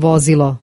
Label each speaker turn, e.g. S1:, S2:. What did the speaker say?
S1: vozilo.